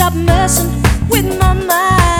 stop messing with my mind.